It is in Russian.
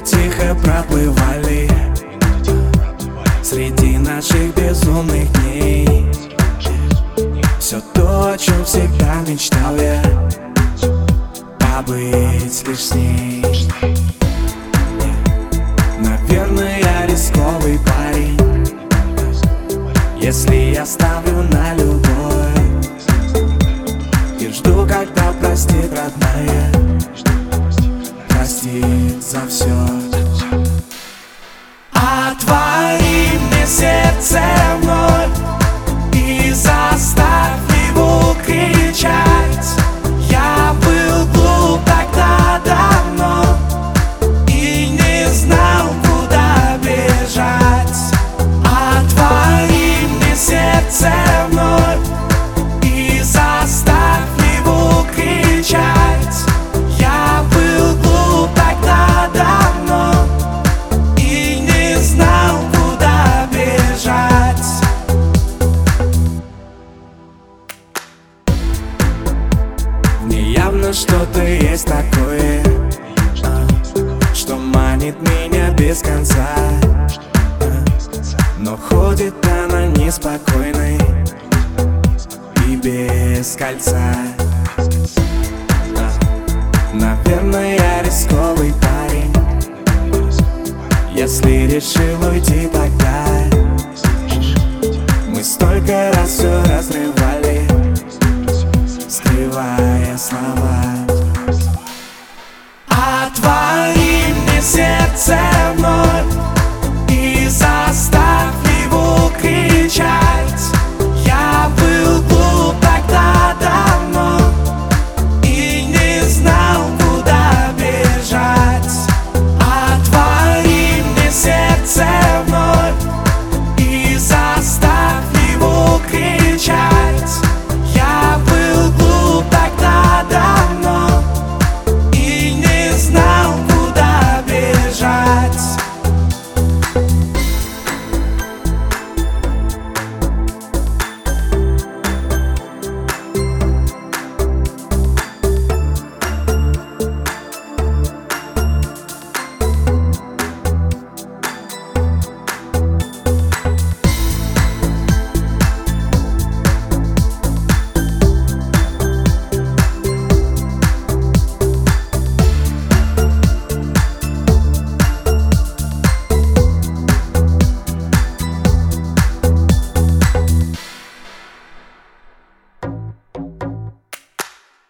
тихо проплывали Среди наших безумных дней. Все то, о чем всегда мечтал я Побыть лишь с ней. Наверное, я рисковый парень Если я ставлю на любовь. И жду, когда простит родная за все ней явно что-то есть такое а, Что манит меня без конца. Но ходит она неспокойной И без кольца. Наверное, я рисковый парень Если решил уйти тогда. Мы столько раз все разрывали Скрывая слова Отвори мне сердце вновь.